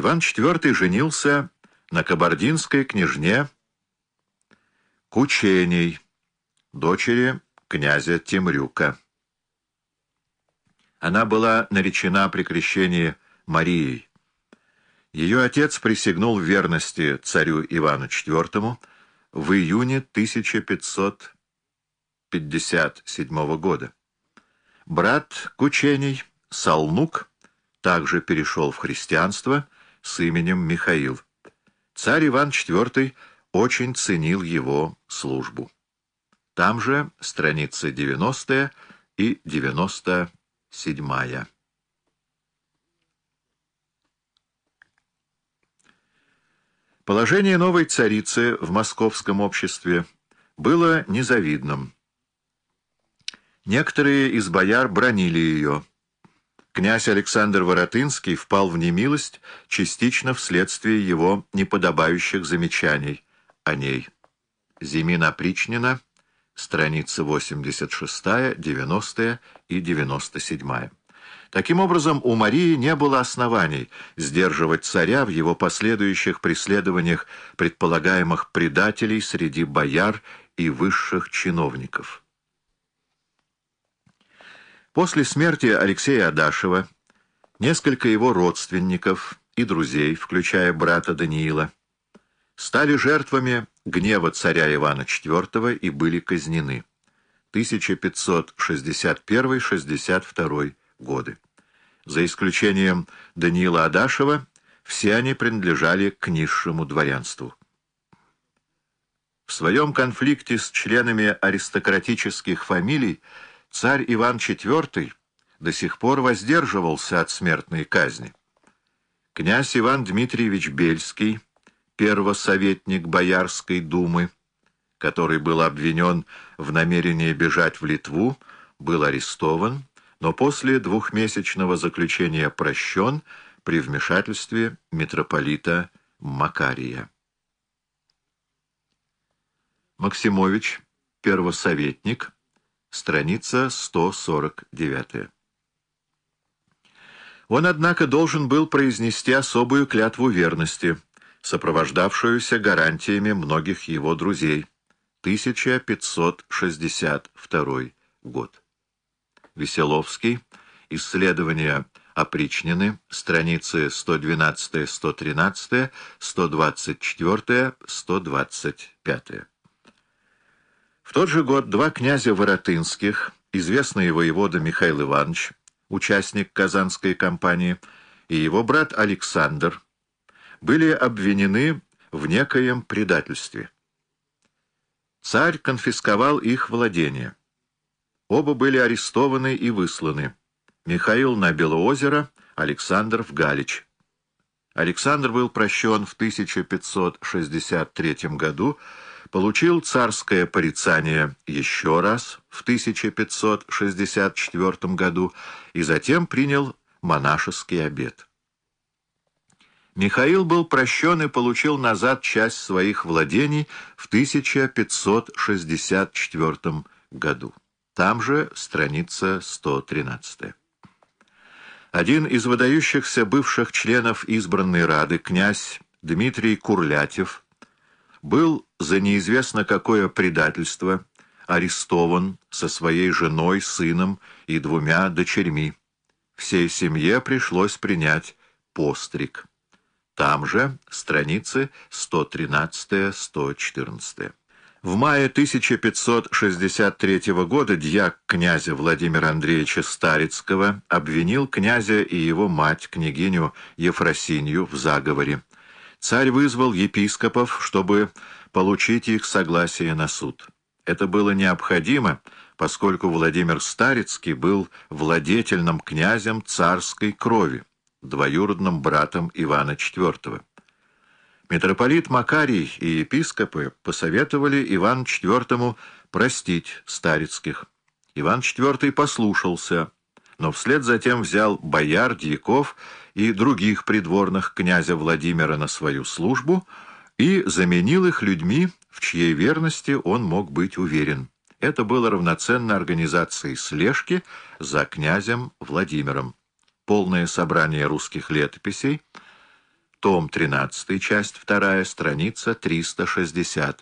Иван IV женился на кабардинской княжне Кученей, дочери князя Темрюка. Она была наречена при крещении Марией. Ее отец присягнул в верности царю Ивану IV в июне 1557 года. Брат Кучений, Салнук, также перешел в христианство с именем Михаил. Царь Иван IV очень ценил его службу. Там же страницы 90 и 97. Положение новой царицы в московском обществе было незавидным. Некоторые из бояр бронили ее. Князь Александр Воротынский впал в немилость частично вследствие его неподобающих замечаний о ней. Зимин опричнина, страницы 86, 90 и 97. Таким образом, у Марии не было оснований сдерживать царя в его последующих преследованиях предполагаемых предателей среди бояр и высших чиновников. После смерти Алексея Адашева несколько его родственников и друзей, включая брата Даниила, стали жертвами гнева царя Ивана IV и были казнены. 1561-62 годы. За исключением Даниила Адашева, все они принадлежали к низшему дворянству. В своем конфликте с членами аристократических фамилий царь Иван IV до сих пор воздерживался от смертной казни. Князь Иван Дмитриевич Бельский, первосоветник Боярской думы, который был обвинен в намерении бежать в Литву, был арестован, но после двухмесячного заключения прощен при вмешательстве митрополита Макария. Максимович, первосоветник, страница 149. Он, однако, должен был произнести особую клятву верности, сопровождавшуюся гарантиями многих его друзей. 1562 год. Веселовский. Исследования опричнины. Страницы 112-113, 124-125. В тот же год два князя Воротынских, известный воевода Михаил Иванович, участник Казанской кампании, и его брат Александр, были обвинены в некоем предательстве. Царь конфисковал их владения. Оба были арестованы и высланы. Михаил на Белоозеро, Александр в Галич. Александр был прощен в 1563 году, получил царское порицание еще раз в 1564 году и затем принял монашеский обет. Михаил был прощен и получил назад часть своих владений в 1564 году. Там же страница 113. Один из выдающихся бывших членов избранной Рады, князь Дмитрий Курлятев, был за неизвестно какое предательство арестован со своей женой, сыном и двумя дочерьми. Всей семье пришлось принять постриг. Там же страницы 113-114. В мае 1563 года дьяк князя Владимира Андреевича Старицкого обвинил князя и его мать, княгиню Ефросинью, в заговоре. Царь вызвал епископов, чтобы получить их согласие на суд. Это было необходимо, поскольку Владимир Старицкий был владетельным князем царской крови, двоюродным братом Ивана IV. Митрополит Макарий и епископы посоветовали Ивану IV простить Старицких. Иван IV послушался, но вслед затем взял бояр, дьяков и других придворных князя Владимира на свою службу и заменил их людьми, в чьей верности он мог быть уверен. Это было равноценно организации слежки за князем Владимиром. Полное собрание русских летописей — том 13, часть 2, страница 360.